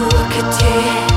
Look at you.